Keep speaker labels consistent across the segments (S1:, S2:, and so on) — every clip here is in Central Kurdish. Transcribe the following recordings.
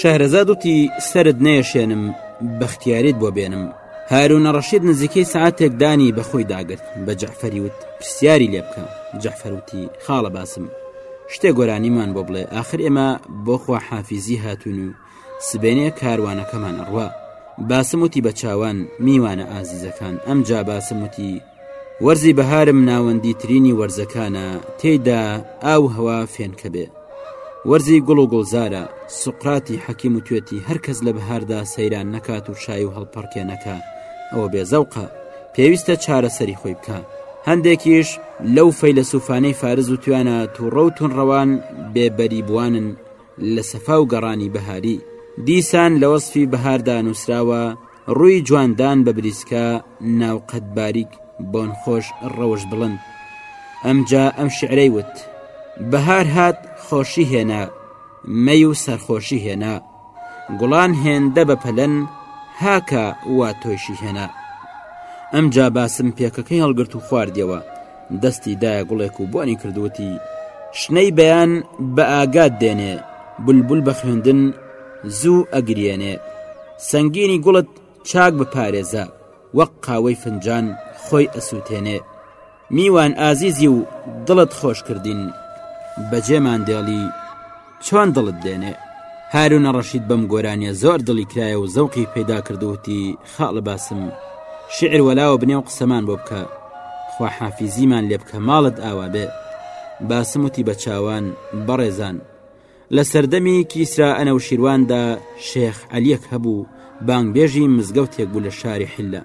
S1: شەهرەزاد وتی سرد نێشێنم بەختیاریت بۆ بێنم هارونە ڕەشید نزیکەی ساعتێک دانی بەخۆی داگرت بە جەعفەری وت پرسیاری لێ بکە جەحفەروتی خاڵە باسم شتێ گۆرانیمان بۆ بڵێ آخر ئێمە بۆخوا حافیزی هاتون و سبێنێ کاروانەکەمان ئەڕوا باسم وتی بە چاوان میوانە ئازیزەکان ئەم جا باسم وتی وەرزی بەهارم ناوەندی ترینی وەرزەکانە تێیدا ئاو هەوا فێنکە بێ وەرزی گوڵ و گوڵزارە سوقراتی حەکیم و توێتی هەرکەس لە بەهاردا سەیران نەکات و شای و هەڵپەڕکێ نەکە ئەوە بێزەوقە پێویستە چارەسەری خۆی بکە هەندێکیش لەو فەیلەسوفانەی فارز و توانە تووڕە و تونڕەوان بێبەری بوانن لە سەفا و گەڕانی بەهاری. دیسان لە وەسفی بەهاردا نووسراوە، ڕووی جواندان بە بریسکە ناو قەد باریک، بۆن خۆش، ڕەوشت بڵند. ئەمجا ئەم شیعرەی وت، بەهار هات خۆشی هێنا، مەی و سەرخۆشی هێنا. گوڵان هێندە بە پەلەن، هاکا وا تۆیشی هێنا. ئەمجا باسم پێکەکەی هەڵگرت و خواردیەوە. دەستی دایە گوڵێک و بۆنی کردوتی شنەی بەیان بە ئاگات دێنێ بولبول بە خوێندن زوو ئەگریێنێ سنگینی گوڵت چاک بپارێزە وەک قاوەی فنجان خۆی ئەسووتێنێ میوان ئازیزی و دڵت خۆش کردین بەجێمان دێڵی چۆن دڵت دێنێ هارونە ڕەشید بەم گۆرانیە زۆر دڵی کرایە و زەوقی پەیدا کردووتی خاڵە باسم شعر وەلاوە بنێ و قسەمان بۆ بکە خواحافیزیمان لێ بکە ماڵت ئاوا بێ باسم وتی بە چاوان بەڕێزان لە سەردەمی کیسرا ئەنە و شیرواندا شێخ عەلیەک هەبوو بانگبێژی مزگەوتێک بوو لە شاری حلە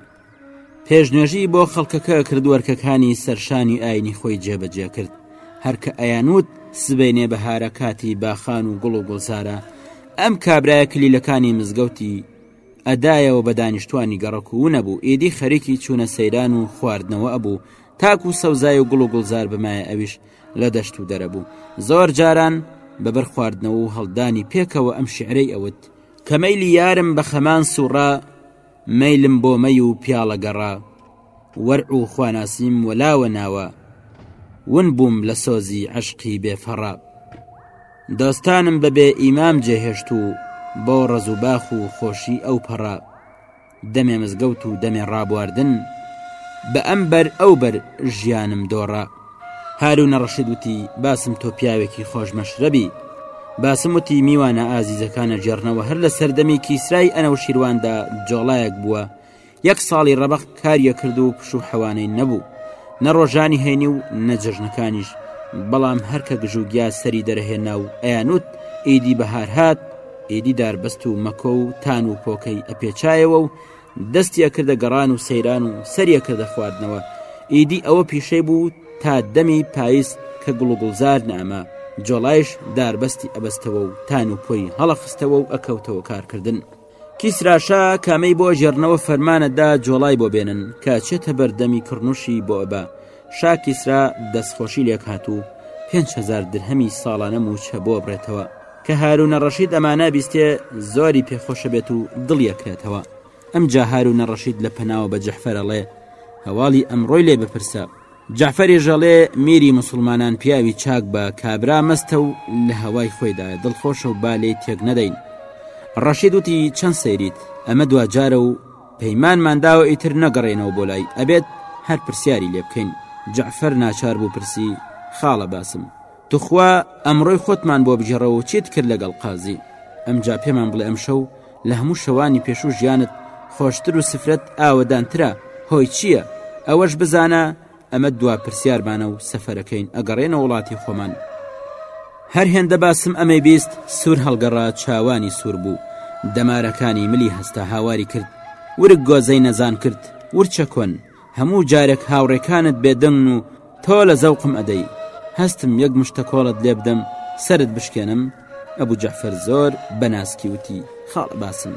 S1: پێشنێژی بۆ خەڵکەکە کردوەرکەکانی سەرشانی ئاینی خۆی جێبەجێ کرد هەرکە ئەیانوت سبەینێ بەهارە کاتی باخان و گوڵ و گوڵزارە ئەم کابرایە کلیلەکانی مزگەوتی ئەدایەوە بە دانیشتوانی گەڕک و نەبوو ئیدی خەریکی چوونە سەیران و خواردنەوە ئەبوو تاکو و سەوزای و گوڵ و گوڵزار بمایە ئەویش لە دەشت و دەرەبوو زۆر جاران بەبەر خواردنەوە و هەڵدانی پێکەوە ئەم شعرەی ئەوت کەمەیلی یارم بە خەمان سوڕا مەیلم بۆ مەی و پیاڵە گەڕا وەرع و خواناسیم وەلاوە ناوە ون بووم لە سۆزی عەشقی بێ فەڕا دۆستانم بە بێ ئیمام جێهێشت و بۆ ڕەز و باخ و خۆشی ئەو پەڕا دەمێ مزگەوت و دەمێ ڕابواردن بە ئەم بەر ئەو بەر ژیانم دۆڕا هارونە ڕەشید وتی باسم تۆ پیاوێکی خۆش مەشرەبی باسم وتی میوانە ئازیزەکانە جێڕنەوە هەر لە سەردەمی کیسرای ئەنە و شیرواندا جۆڵایەک بووە یەک ساڵی ڕەبق کاریە کرد و پشوو حەوانەی نەبوو نە ڕۆژانی هەینی و نە جەژنەکانیش بەڵام هەرکە گژوگیا سەری دەرەهێنا و ئەیانوت ئیدی بەهار هات ئیدی داربەست و مەکۆ و تان و پۆکەی ئەپێچایەوە و دەستی ئەکردە گەڕان و سەیران و سەری ئەکردە خواردنەوە، ئیدی ئەوە پیشەی بوو تا دەمی پایز کە گوڵ و گوڵزار نەئەما، جۆڵایش داربەستی ئەبەستەوە و تان و پۆی هەڵەخستەوە و ئەکەوتەوە کارکردن. کیسراشا کامەی بۆ ئەگێڕنەوە فەرمان ئەدا جۆڵای بۆ بێنن کە ئەچێتە بەر دەمی کڕنووشی بۆ ئەبا، شا کیسرا دەستخۆشی لێکهات و پێنج هەزار درهەمی ساڵانە مووچە بۆ بڕێتەوە کە هارونە ڕەشید ئەمانە بیستێ زۆری پێخۆشە بێت و دڵیەکرێتەوە ئەم جا هارونە ڕەشید لە پەناوە بە جەحفەرەڵێ هەواڵی ئەمڕۆی لێ بپرسە جعفەری ژەڵێ میری مسلمانان پیاوی چاک بە کابرا مەستە و لە هەوای خۆیدا دڵخۆشە و بالێی تێک نەدەین ڕەشید وتی چەند سەیریت ئەمە دواجارە و پەیمانمان داوە ئیتر نەگەڕێینەوە بۆ لای ئەبێت هەر پرسیاری لێ بکەین جەعفەر ناچار بوو پرسی خاڵە باسم توخوا ئەمڕۆی خۆتمان بۆ بگێڕەوە چیت کرد لەگەڵ قازی ئەمجا پێمان بڵێ ئەم شەو لە هەموو شەوانی پێشوو ژیانت خۆشتر و سفرەت ئاوەدانترە هۆی چییە؟ ئەوەش بزانە ئەمە دوا پرسیارمانە و سەفەرەکەین ئەگەڕێنە وڵاتی خۆمان هەر هێندە باسم ئەمەی بیست سوور هەڵگەڕا چاوانی سوور بوو دەمارەکانی ملی هەستە هاواری کرد ورک گۆزەی نەزان کرد ورچە کۆن هەموو جارێک هاوڕێکانت بێدەنگ و تۆ لە زەوقم ئەدەی هەستم یەک مشتە کۆڵت لێ بدەم سرت بشکێنم ئەبوو جەفەر زۆر بەناسکی وتی خاڵ باسم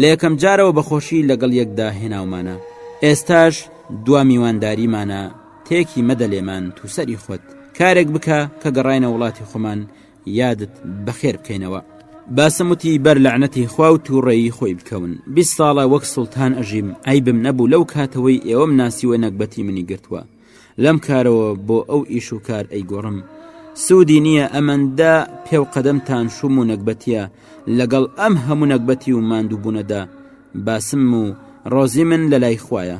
S1: لە یەکەم جارەوە بەخۆشی لەگەڵ یەکدا هێناومانە ئێستاش دوا میوانداریمانە تێکی مەدە لێمان تو سەری خۆت کارێک بکە کە گەڕاینە وڵاتی خۆمان یادت بەخێر بکەینەوە باسم وتی بەر لەعنەتی خوا و تووڕەیی خۆی بکەون بیست ساڵە وەک سوڵتان ئەژیم ئەیبم نەبوو لەو کاتەوەی ئێوەم ناسیوە نەگبەتی منی گرتووە لەم کارەوە بۆ ئەو ئیش و کار ئەیگۆڕم سوودی نییە ئەمەندە پێوقەدەمتان شوم و نەگبەتیە لەگەڵ ئەم هەموو نەگبەتی و ماندووبوونەدا باسم و ڕۆزی من لە لای خوایە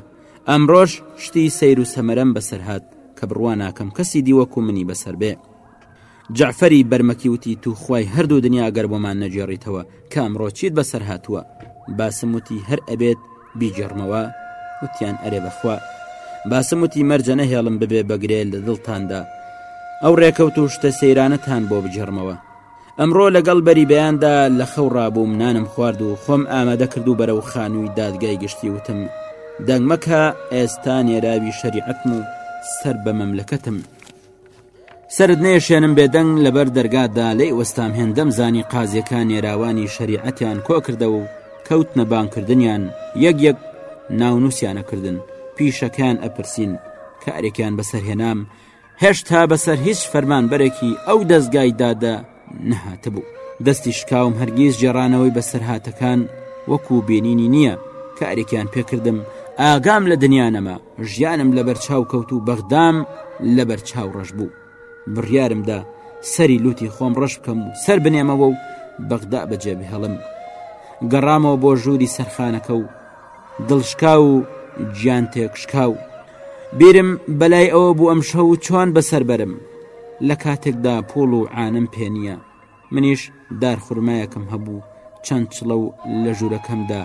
S1: ئەمڕۆش شتی سەیر و سەمەرەم بەسەرهات کە بڕوا ناکەم کەسی دیوەک و منی بەسەر بێ جعفەری بەرمەکی وتی تو خوای هەردوو دنیا گەر بۆمان نەگێڕیتەوە کە ئەمڕۆ چیت بەسەر هاتووە باسم وتی هەر ئەبێت بیگێڕمەوە وتیان ئەرێ بەخوا باسم وتی مەرجە نەهێڵم ببێ بەگرێ لە دڵتاندا ئەو ڕێکەوت و شتە سەیرانەتان بۆ بگێڕمەوە ئەمڕۆ لەگەڵ بەری بەیاندا لە خەو ڕابووم نانم خوارد و خۆم ئامادە کرد و بەرەو خانووی دادگای گشتی وتم دەنگمەکە ئێستا نێراوی شەریعەتم و سەر بە مەملەکەتم سرد نێشێنم بێدەنگ لەبەر دەرگادا لێ وەستام هێندەم زانی قازیەکە نێراوانی شەریعەتیان کۆکردەوە و کەوت نەبانکردنیان یەک یەک ناونووسیانەکردن پیشەکان ئەپرسین کارێکیان بەسەرهێنام هێشتا بەسەر هیچ فەرمانبەرێکی ئەو دەستگای دادە نەهاتبوو دەستی شکاوم هەرگیز جێڕانەوەی بەسەرهاتەکان وەکو بینینی نییە کارێکیان پێکردم ئاگام لە دنیا نەما ژیانم لە بەرچاو کەوت و بەغدام لە بەرچاو ڕەش بوو بڕیارمدا سەری لوتی خۆم ڕەش بکەم و سەر بنێمەوە و بەغدا بەجێ بهێڵم گەڕامەوە بۆ ژووری سەرخانەکە و دڵشکاو و گیان تێکشکاو بیرم بەلای ئەوە بوو ئەم شەو چۆن بەسەر بەرم لە کاتێکدا پوڵ و عانم پێ نییە منیش دار خورمایەکم هەبوو چەند چڵە و لە ژوورەکەمدا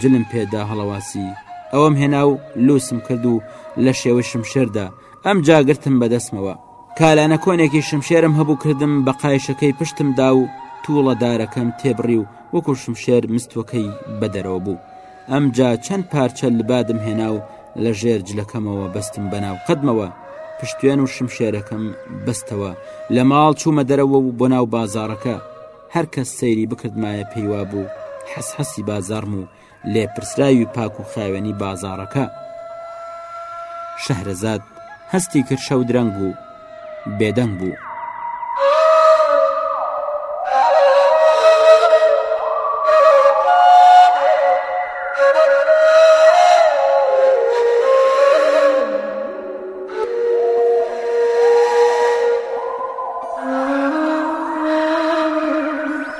S1: جلم پێدا هەڵەواسی ئەوەم هێنا و لوسم کرد و لە شێوەی شمشێردا ئەم جاگرتم بەدەستمەوە کالانە کۆنێکی شمشێرم هەبوو کردم بە قایشەکەی پشتم دا و تووڵە دارەکەم تێبڕی و وەکو شمشێر مستوەکەی بەدەرەوە بوو ئەم جا چەند پارچە لبادم هێنا و لە ژێر جلەکەمەوە بەستم بەناو قەدمەوە پشتێن و شمشێرەکەم بەستەوە لە ماڵ چوومە دەرەوە و بۆ ناو بازارەکە هەرکەس سەیری بکردمایە پێیوا بوو حەسحەسی بازارم و لێپرسراوی پاک و خاوێنی بازاڕەکە شەهرەزاد هەستی کرد شەو درەنگ بوو بێدەنگ بوو.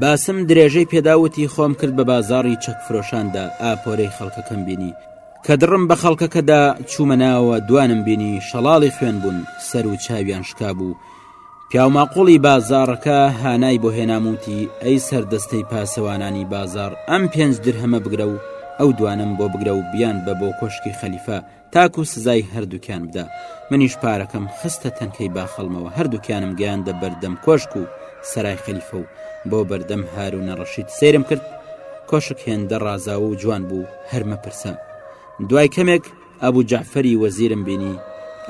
S1: باسم درێژەی پێدا وتی خۆم کرد بە بازاڕی چەک فرۆشاندا ئاپۆرەی خەڵکەکەم بینی کە دڕم بە خەڵکەکەدا چوومە ناوە دوانم بینی شەڵاڵی خوێن بوون سەر و چاویان شکا بوو پیاوماقۆڵی بازارەکە هانای بۆ هێناموتی ئەی سەردەستەی پاسەوانانی بازار ئەم پێنج درهەمە بگرە و ئەو دوانم بۆ بگرە و بیان بە بۆ کۆشکی خەلیفە تاکو سزای هەردووکیان بدا منیش پارەکەم خستە تەنکەی باخەڵمەوە هەردووکیانم گەیاندە بەردەم کۆشک و سەرای خەلیفە و بۆ بەردەم هار و نەڕەشید سەیرم کرد کۆشک هێندە ڕازاوە و جوان بوو هەرمە پرسە دوای کەمێک ئەبوو جعفەری وەزیرم بینی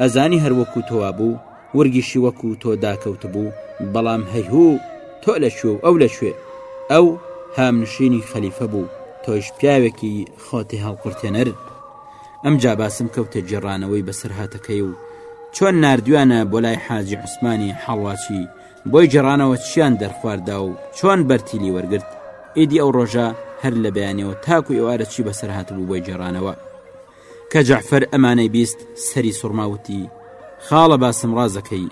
S1: ئەزانی هەروەکو تۆوا بوو ورگیشی وەکو تۆ داکەوت بوو بەڵام هەیهوو تۆ لە شوێ و ئەو لە شوێ ئەو هامنشینی خەلیفە بوو تۆیش پیاوێکی خۆتی هەڵقورتێنەر ئەمجا باسم کەوتە گێڕانەوەی بەسەرهاتەکەی و چۆن نردویانە بۆ لای حاجی عوسمانی حاڵواچی بۆی گێڕانەوە چیان دەرخواردا و چۆن بەرتیلی وەرگرت ئیدی ئەو ڕۆژە هەر لە بەیانەوە تاکو ئێوارە چی بەسەر هاتبوو بۆی گێڕانەوە کە جەعفەر ئەمانەی بیست سەری سوڕماوتی خاڵە باسم ڕازەکەی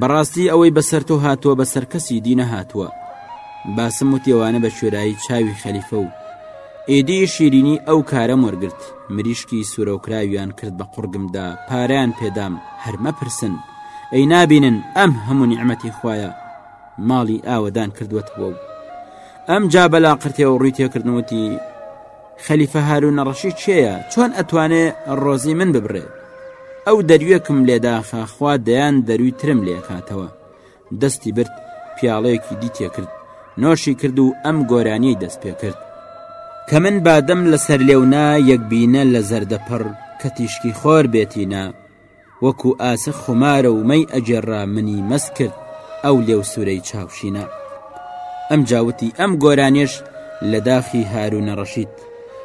S1: بەڕاستی ئەوەی بەسەر تۆ هاتووە بەسەر کەسی دی نەهاتووە باسم وتێوانە بە کوێرایی چاوی خەلیفە و ئێدی شیرینی ئەو کارەم وەرگرت مریشکی سوورەوکراویان کرد بە قڕگمدا پاریان پێدام هەرمە پرسن ئەی نابینن ئەم هەموو نیعممەتی خویە ماڵی ئاوەدان کردوەتەوە و ئەم جا بەلا قرتێەوە ڕووی تێکردنوتی خەلیفە هارونە ڕەشید کێیە چۆن ئەتوانێ ڕۆزی من ببڕێت ئەو دەرویەکم لێداخە خوا دەیان دەروی ترم لێکاتەوە دەستی برد پیاڵەیەکی دی تێکرد نۆشی کرد و ئەم گۆرانیەی دەست پێ کرد کە من بادەم لەسەر لێونا یەکبینە لە زەردەپڕ کە تیشکی خۆر بێتینە وەکو ئاسە خومارە و مەی ئەگێڕا منی مەس کرد ئەو لێو سورەی چاوشینە ئەم جاوتی ئەم گۆرانێش لە داخی هارونە ڕەشید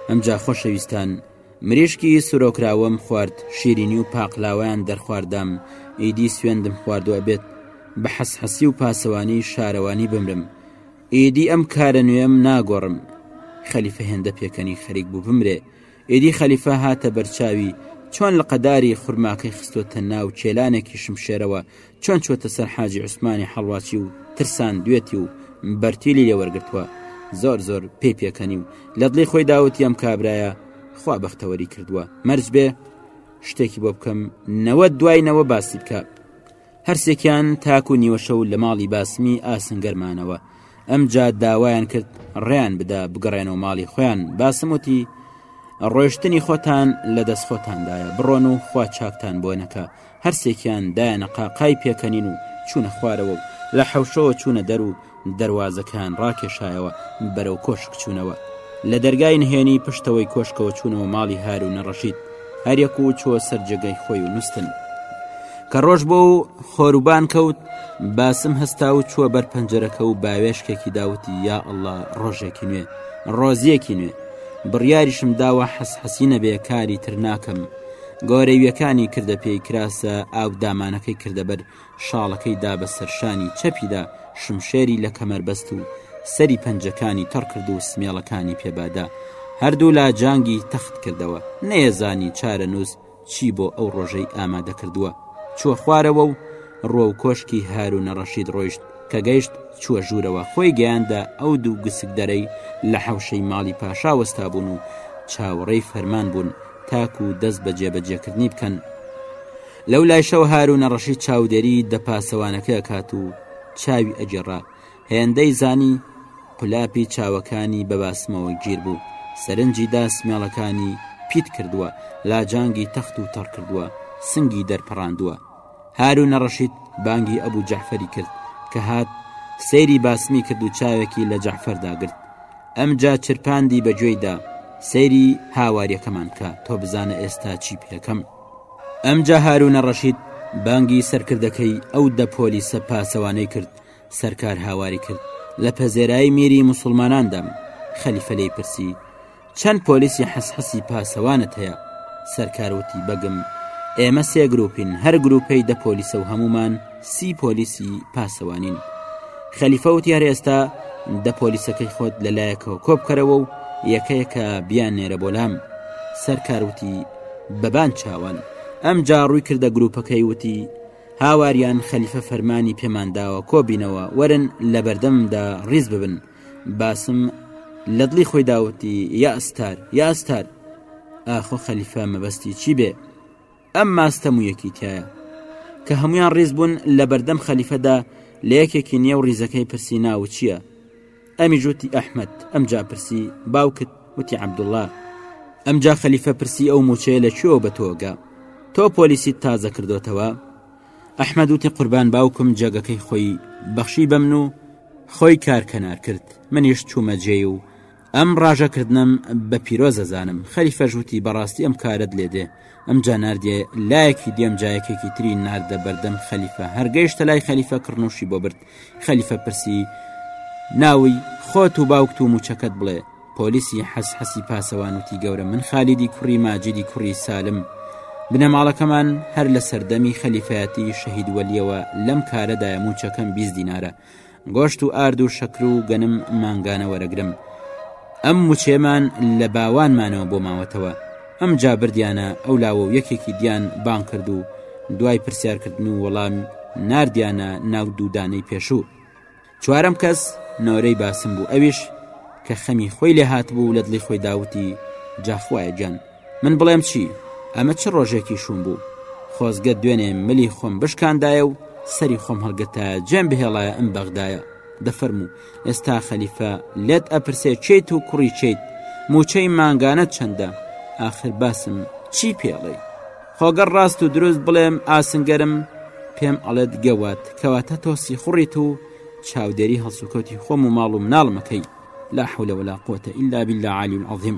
S1: ئەمجا خۆشەویستان مریشکی سرۆکراوەم خوارد شیرینی و پاقلاوەیان دەرخواردام ئیدی سوێندم خواردوە بێت بە حەسحەسی و پاسەوانی شارەوانی بمرم ئیدی ئەم کارە نوێم ناگۆڕم خەلیفە هێندە پێکەنی خەریک بوو بمرێ ئیدی خەلیفە هاتە بەرچاوی، چۆن لقەداری خورماکەی خستۆتە ناو کێلانێکی شمشێرەوە، چۆن چۆتە سەر حاجی عوسمانی حەڵواچی و ترساندوێتی و بەرتیلی لێ وەرگرتوە، زۆر زۆر پێی پێکەنی و لە دڵی خۆیدا وتی ئەم کابرایە خوا بەختەوەری کردوە، مەرج بێ شتێکی بۆ بکەم نەوە دوای نەوە باسی بکا. هەرسێکیان تاکو نیوەشەو لە ماڵی باسمی ئاسنگەر مانەوە ئەمجا داوایان کرد ڕێیان بدا بگەڕێنەوە ماڵی خۆیان باسموتی ڕۆشتنی خۆتان لە دەست خۆتاندایە بڕۆن و خوا چاکتان بۆ نەکە هەرسێکیان دایانە قاقای پێکەنین و چوونە خوارەوە و لە حەوشەوە چوونە دەر و دەروازەکەیان ڕاکێشایەوە بەرەو کۆشک چوونەوە لە دەرگای نهێنی پشتەوەی کۆشکەوە چوونەوە ماڵی هارونە ڕەشید هەریەک و چۆ سەر جێگەی خۆی و نووسن کە ڕۆژ بۆ و خۆروبان کەوت باسم هەستا و چووە بەر پەنجەرەکە و باوێشکێکی داوتی یا ئەله ڕۆژێکی نوێ ڕۆزیەکی نوێ بڕیاریشم داوە حەس حەسی نەبێ کاری تر ناکەم گۆرەویەکانی کردە پێی کراسە ئاو دامانەکەی کردەبەر شاڵەکەی دا بە سەرشانی چەپیدا شمشێری لە کەمەر بەست و سەری پەنجەکانی تەڕ کرد و سمێڵەکانی پێبادا هەردوو لا جانگی تەخت کردەوە نەیەزانی چارە نووس چی بۆ ئەو ڕۆژەی ئامادە کردووە چوە خوارەوە و ڕۆ و کۆشکی هارو نەڕەشید ڕۆیشت کە گەیشت چووە ژوورەوە خۆی گەیاندا ئەو دوو گسک دەرەی لە حەوشەی ماڵی پاشا وەستا بوون و چاوەڕێی فەرمان بوون تاکو و دەست بە جێبەجێکردنی بکەن لەو لایشەوە هارونە ڕەشی چاودێری دە پاسەوانەکە ئەکات و چاوی ئەگێڕا هێندەی زانی قولاپی چاوەکانی بە باسمەوە گیر بوو سەرنجی دا سمێڵەکانی پیت کردووە لاجانگی تەخت و تەڕ کردووە سنگی دەرپەڕاندووە هارونە ڕەشید بانگی ئەبوو جەحفەری کرد کە هات سەیری باسمی کرد و چاوێکی لە جەعفەرداگرت ئەمجا چرپاندی بەگوێیدا سەیری هاواریەکەمان کە تۆ بزانە ئێستا چی پێەکەم ئەمجا هارونە ڕەشید بانگی سەرکردەکەی ئەو دە پۆلیسە پاسەوانەی کرد سەرکار هاواری کرد لە پەزێرای میری مسلماناندام خەلیفە لێی پرسی چەند پۆلیسی حەسحەسی پاسەوانت هەیە سەرکاروتی بەگم ئێمە سێ گروپین هەر گروپەی دە پۆلیسە و هەمومان سی پۆلیسی پاسەوانین خەلیفە و تیار ئێستا دە پۆلیسەکەی خۆت لەلایەکەوە کۆبکەرەوە و یەکەیەکە بیان نێرە بۆ لام سەرکاروتی بەبان چاوان ئەمجا ڕووی کردە گروپەکەی وتی هاواریان خەلیفە فەرمانی پێمانداوە کۆبینەوە وەرن لە بەردەمدا ڕیز ببن باسم لە دڵی خۆی داوتی یا ئەستار یا ئەستار ئاخۆ خەلیفە مەبەستی چی بێ ئەم ماستەم و یەکی تایە کە هەمویان ڕیز بوون لە بەردەم خەلیفەدا لە یەکێکی نیە و ڕیزەکەی پرسی ناو چییە؟ ئەمیش وتی ئەحمەد ئەمجا پرسی باوکت وتی عەبدوڵا ئەمجا خەلیفە پرسی ئەو موچەیە لە کوێوە بە تۆگە تۆ پۆلیسیت تازە کردوتەوە ئەحمەد وتی قوربان باوکم جێگەکەی خۆی بەخشی بەمن و خۆی کارکەنار کرد منیش چوومە جێی و ئەم ڕاژەکردنم بە پیرۆزەزانم خەری فەژوتی بەڕاستی ئەم کارت لێ دێ ئەم جاناردێ لایەکی دێم جایەکێکی تری ناردە بەردەم خەلیفە هەرگەیشتە لای خەلیفە کڕنوشی بۆ برد خەلیفە پرسی ناوی خۆت و باوکت و موچەکەت بڵێ پۆلیسی حەس حەسی پاسەوانوتی گەورە من خالیدی کوڕی ماجدی کوڕی سالم بنەماڵەکەمان هەر لە سەردەمی خەلیفەتی شەهید وەلیەوە لەم کارەدایە موچەکەم بیست دینارە گۆشت و ئارد و شەکر و گەنم مانگانە وەرەگرم ئەم موچێمان لە باوانمانەوە بۆ ماوەتەوە ئەمجا بردیانە ئەو لاوە و یەکێکی دیان بانگ کرد و دوای پرسیارکردن و وەڵام نردیانە ناو دوودانەی پێشوو چوارەم کەس نۆرەی باسم بوو ئەویش کە خەمی خۆی لێ هات بوو لە دڵی خۆی داوتی جاخوایە گیان من بڵێم چی ئەمە چ ڕۆژێکی شوم بوو خۆزگە دوێنێ ملی خۆم بشکاندایە و سەری خۆم هەڵگرتە جێم بهێڵایە ئەم بەغدایە دەفەرموو ئێستا خەلیفە لێت ئەپرسێ چیت و کوڕی چیت موچەی مانگانە چەندە ئاخر باسم چی پێڵێ خۆگەڕ ڕاست و دروست بڵێم ئاسنگەرم پێم ئەڵێت گەوات کەواتە تۆسی خوڕیت و چاودێری هەڵسوکەوتی خۆم و ماڵ و مناڵمەکەی لا حولە ولا قوتە ئللا بلا عالیم عظیم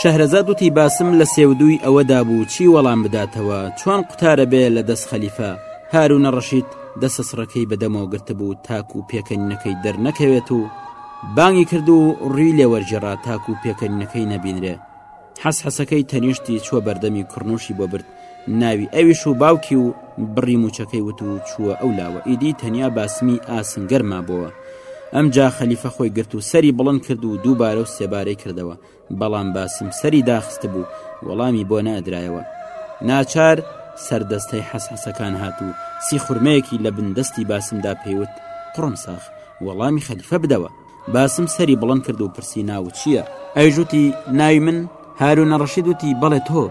S1: شەهرەزاد وتی باسم لە سێ و دووی ئەوەدا بوو چی وەڵام بداتەوە چۆن قوتارە بێ لە دەست خەلیفە هاروونە ڕەشید دەسە سڕەکەی بەدەمەوە گرتبوو تاک و پێکەنینەکەی دەرنەکەوێت و بانگی کرد و ڕوی لێوەرجێڕا تاک و پێکەنینەکەی نەبینرێ حەس حەسەکەی تەنیشتی چووە بەردەمی کڕنووشی بۆ برد ناوی ئەویش و باوکی و بڕی مووچەکەی وت و چووە ئەو لاوە ئیدی تەنیا باسمی ئاسنگەر مابۆوە ئەمجا خەلیفە خۆی گرت و سەری بڵند کرد و دووبارە و سێبارەی کردەوە بەڵام باسم سەری داخست بوو وەڵامی بۆ نادرایەوە ناچار سەردەستەی حەس حەسەکان هات و سی خورمەیەکی لە بندەستی باسمدا پێوت قڕم ساخ وەڵامی خەلیفە بدەوە باسم سەری بڵند کرد و پرسی ناوت چییە؟ ئەویش وتی ناوی من هارونە ڕەشید وتی بەڵێ تۆ،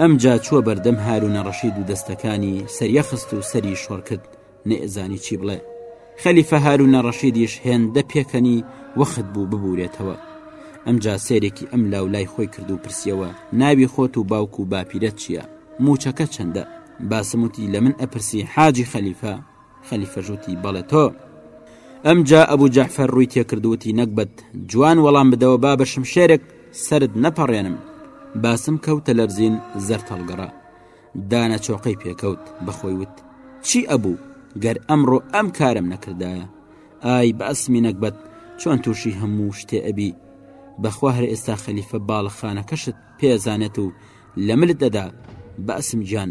S1: ئەمجا چووە بەردەم هارونە ڕەشید و دەستەکانی سەریە خست و سەری شۆڕ کرد نەئەزانی چی بڵێ، خەلیفە هارونە ڕەشیدیش هێندە پێکەنی وەخت بوو ببورێتەوە، ئەمجا سەیرێکی ئەم لاو لای خۆی کرد و پرسیەوە ناوی خۆت و باوک و باپیرەت چییە؟ مووچەکەت چەندە؟ باسم وتی لە من ئەپرسی حاجی خەلیفە؟ خەلیفەش وتی بەڵێ تۆ ئەمجا ئەبوو جەعفەر ڕووی تێکردووتی نەگبەت جوان وەڵام بدەوە با بە شمشێرێک سرد نەپەڕێنم باسم کەوتە لەرزین زەرتەڵگەڕا دانە چۆقەی پێکەوت بەخۆی وت چی ئەبوو گەر ئەمڕۆ ئەم کارم نەکردایە ئای باسمی نەگبەت چۆن تووشی هەموو شتێ ئەبی بەخوا هەر ئێستا خەلیفە باڵەخانەکەشت پێزانێت و لە ملت دەدا باسم گیان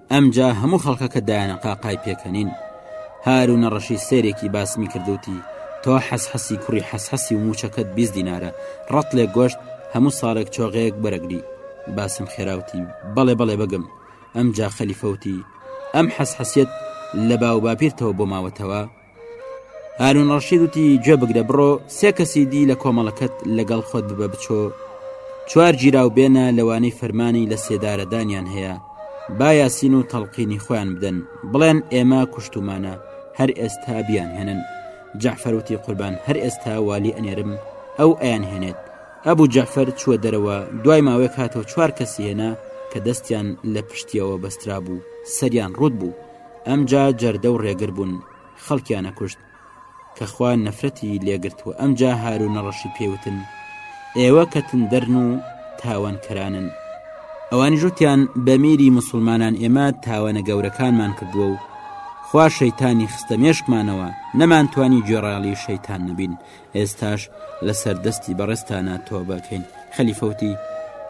S1: ئەمجا هەموو خەڵکەکە دایانە قاقای پێکەنین هارونە ڕەشی سێرێکی باسمی کردوتی تۆ حەسحەسی کوڕی حەسحەسی و موچەکەت بیست دینارە ڕەتلێک گۆشت هەموو ساڵێک چۆغەیەک بەرەگری باسم خێراوتی بەڵێ بەڵێ بەگم ئەمجا خەلیفەوتی ئەم حەسحەسیەت لە باو باپیرتەوە بۆ ماوەتەوە هارون ڕەشید وتی گوێ بگرە بڕۆ سێ کەسی دی لە کۆمەڵەکەت لەگەڵ خۆت ببە بچۆ چوار گیراو بێنە لەوانەی فەرمانی لە سێدارەدانیان هەیە با یاسین و تەڵقینی خۆیان بدەن بڵێن ئێمە کوشتومانە هەر ئێستا بیان هێنن جەعفەروتی قوربان هەر ئێستا والی ئەنێرم ئەو ئەیان هێنێت ئەبوو جەعفەر چووە دەرەوە دوای ماوەیەک هاتەوە چوار کەسی هێنا کە دەستیان لە پشتیەوە بەسترا بوو سەریان ڕوت بوو ئەمجا جەردە و ڕێگر بوون خەڵکیانە کوشت کە خوا نەفرەتی لێگرت و ئەمجا هارو نەڕەشی پێوتن ئێوە کە تندەرن و تاوانکەرانن ئەوانی ژوتیان بە میری مسلمانان ئێمە تاوانە گەورەکانمان کردووە و خوا شەیتانی خستە مێشکمانەوە نەمانتوانی گوێڕالی شەیتان نەبین ئێستاش لەسەر دەستی بەڕێزتانا تۆبەکەین خەلیفە وتی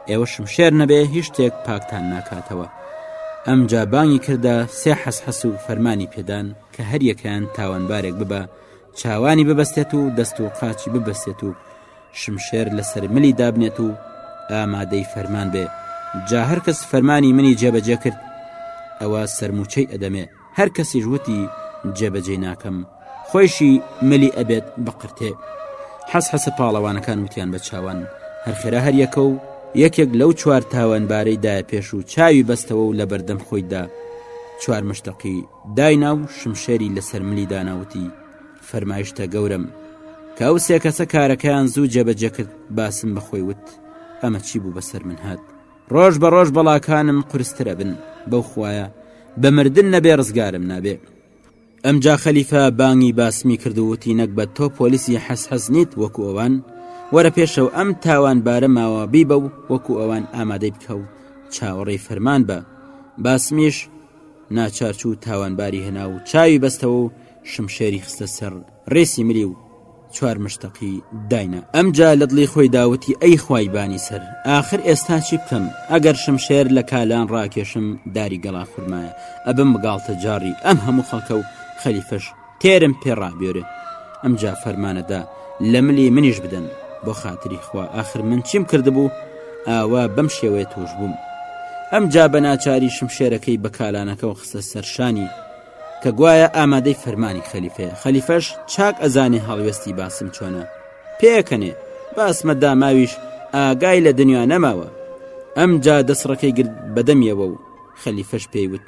S1: ئێوە شمشێر نەبێ هیچ شتێک پاکتان ناکاتەوە ئەم جابانگی کردە سێ حەس حەس و فەرمانی پێدان کە هەریەکەیان تاوانبارێک ببە چاوانی ببەستێت و دەست و قاچی ببەسێت و شمشێر لەسەر ملی دابنێت و ئامادەی فەرمان بێ جا هەرکەس فەرمانی منی جێبەجێ کرد ئەوە سەرموچەی ئەدەمێ هەر کەسیش وتی جێبەجێ ناکەم خۆیشی ملی ئەبێت بقرتێ حەس حەسە پاڵەوانەکان وتیان بە چاوان هەرخێرا هەر یەکە و یەکێک لەو چوار تاوانبارەی دایە پێش و چاوی بەستەوە و لە بەردەم خۆیدا چوار مشتەقی داینا و شمشێری لەسەر ملی داناوتی فەرمایشتە گەورم کە ئەو سێ کەسە کارەکەیان زوو جێبەجێ کرد باسم بەخۆی وت ئەمە چی بوو بەسەر من هات ڕۆژ بە ڕۆژ بەڵاکانم قرسترە بن بەو خویە بە مردن نەبێ ڕزگارم نابێ ئەمجا خەلیفە بانگی باسمی کردووتی نەک بە تۆ پۆلیسی حەس حەز نیت وەکو ئەوان وەرە پێشەو ئەم تاوان بارە ماوە بیبە و وەکو ئەوان ئامادەی بکە و چاوەڕێی فەرمان بە باسمیش ناچارچوو تاوانباری هێنا و چاوی بەستەوە و شمشێری خستە سەر ڕێسی ملی و چوار مشتەقی داینا ئەمجا لە دڵی خۆی داوتی ئەی خوای بانی سەر ئاخر ئێستا چی بکەم ئەگەر شمشێر لە کالان ڕاکێشم داری گەڵا خورمایە ئەبم بگاڵتە جاڕی ئەم هەموو خەڵکە و خەلیفەش تێرم پێ ڕابێرێ ئەمجا فەرمانەدا لە ملی منیش بدەن بۆ خاتری خوا ئاخر من چیم کردبوو ئاوا بەم شێوەیە توش بووم ئەم جا بە ناچاری شمشێرەکەی بە کالانەکە و خستە سەرشانی کە گوایە ئامادەی فەرمانی خەلیفەیە خەلیفەش چاک ئەزانێ هەڵوێستی باسم چۆنە پێکەنێ باسمە داماویش ئاگای لە دنیا نەماوە ئەم جا دەسڕەکەی گرت بەدەمیەوە و خەلیفەش پێیوت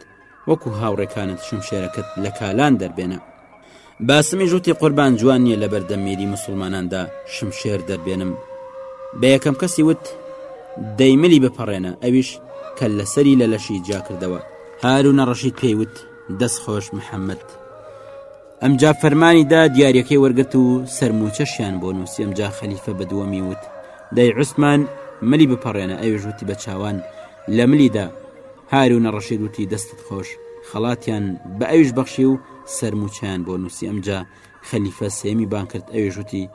S1: وەکو هاوڕێکانت شمشێرەکەت لە کالان دەربێنە باسمیش وتی قوربان جوان نیە لەبەردەم میری موسوڵماناندا شمشێر دەربێنم بە یەکەم کەسی وت دەی ملی بپەڕێنە ئەویش کە لەسەری لە لەشی جاکردەوە هارو نەڕەشید پێی وت دەست خۆش محەممەد ئەمجا فەرمانی دا دیارەکەی وەرگرت و سەرموچەشیان بۆ نووسی ئەمجا خەلیفە بە دووەمی وت دەی عوسمان ملی بپەڕێنە ئەوێژوتی بە چاوان لە ملیدا هارونە ڕەشید وتی دەستت خۆش خەڵاتیان بە ئەویش بەخشی و سەرموچیان بۆ نووسی ئەمجا خەلیفە سێمی بان کرد ئەوێ ژوتی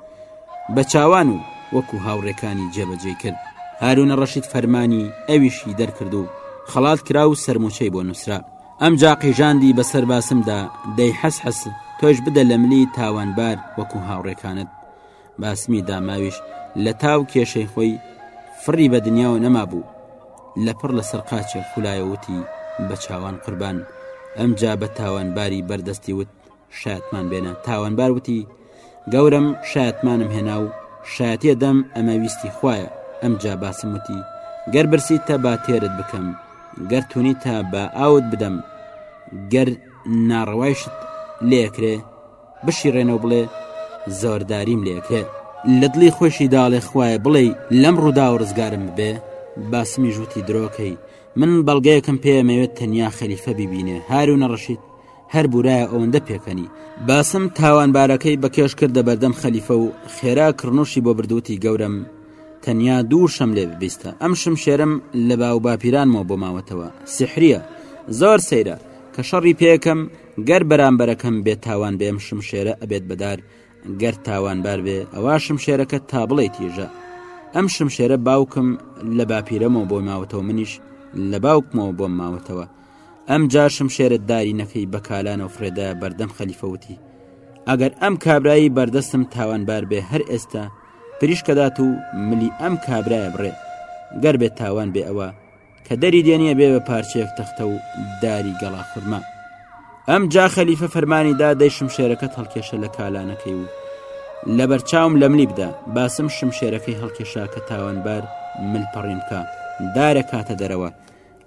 S1: بە چاوان و وەکو هاوڕێکانی جێبەجێ کرد هارونە ڕەشید فەرمانی ئەویشی دەرکرد و خەڵات کرا و سەرموچەی بۆ نووسرا ئەم جا قیژاندی بەسەر باسمدا دەی حەس حەس تۆش بدە لە ملی تاوانبار وەکو هاوڕێکانت باسمی داماویش لە تاو کێشەی خۆی فڕی بە دنیاوە نەمابوو لە پڕ لە سەرقاچێک خولایە وتی بە چاوان قوربان ئەمجا بە تاوانباری بەردەستی وت شایەتمان بێنە تاوانبار وتی گەورم شایەتمانم هێنا و شایەتە دەم ئەمە ویستی خویە ئەم جا باسم وتی گەر برسی تە با تێرت بکەم گەر تونی تا بە ئاوت بدەم گەر ناڕەوایشت لێکرێ بشیڕێنە و بڵێ زۆرداریم لێکرێ لە دڵی خۆشی داڵێ خوایە بڵێ لەم ڕوودا و ڕزگارم بێ باسمی ژووتی درۆکەی من بەڵگەیەکم پێمەوێت تەنیا خەلیفە ببینێ هارو نەڕشید هەر بورایە ئەوەندە پێکەنی باسم تاوانبارەکەی بەکێش کردە بەردەم خەلیفە و خێرا کڕنوشی بۆ بردووتی گەورم تەنیا دوو شەم لێ ببیستە ئەم شم شێرم لە باو باپیرانمەوە بۆ ماوەتەوە سحریە زۆر سەیرە کە شەڕی پێکەم گەر بەرامبەرەکەم بێ تاوان بێم شمشێرە ئەبێت بەدار گەر تاوانبار بێ ئەوا شمشێرەکە تا بڵێ تیژە ئەم شمشێرە باوکم لە باپیرەمەوە بۆ ماوەتەوە منیش لە باوکمەوە بۆم ماوەتەوە ئەم جا شمشێرە دارینەکەی بەکالانەوە فرێدا بەردەم خەلیفەوتی ئەگەر ئەم کابرایی بەردەستم تاوانبار بێ هەر ئێستا پریشکەدات و ملی ئەم کابرایە بڕێ گەر بێت تاوان بێ ئەوە کە دەری دێنیە بێ بە پارچەیەک تەختە و داری گەڵا خورما ئەم جا خەلیفە فەرمانی دا دەی شمشێرەکەت هەڵکێشە لە کالانەکەی و لە بەرچاوم لە ملی بدا باسم شمشێرەکەی هەڵکێشا کە تاوانبار مل پەڕین بکە دارە کاتە دەرەوە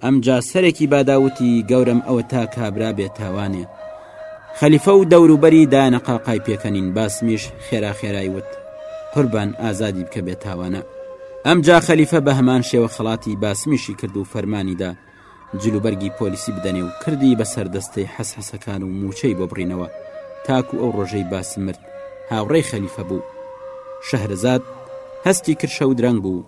S1: ئەم جا سەرێکی باداوتی گەورم ئەوە تا کابرا بێتاوانێ خەلیفە و دەوروبەری دایانە قاقای پێکەنین باسمیش خێرا خێرای وت قوربان ئازادی بکە بێ تاوانە ئەمجا خەلیفە بە هەمان شێوە خەڵاتی باسمیشی کرد و فەرمانیدا جلوبەرگی پۆلیسی بدەنێ و کردی بە سەردەستەی حەس حەسەکان و موچەی بۆ بڕینەوە تاکو ئەو ڕۆژەی باس مرد هاوڕێی خەلیفە بوو شەهرزاد هەستی کرشە و درەنگ بوو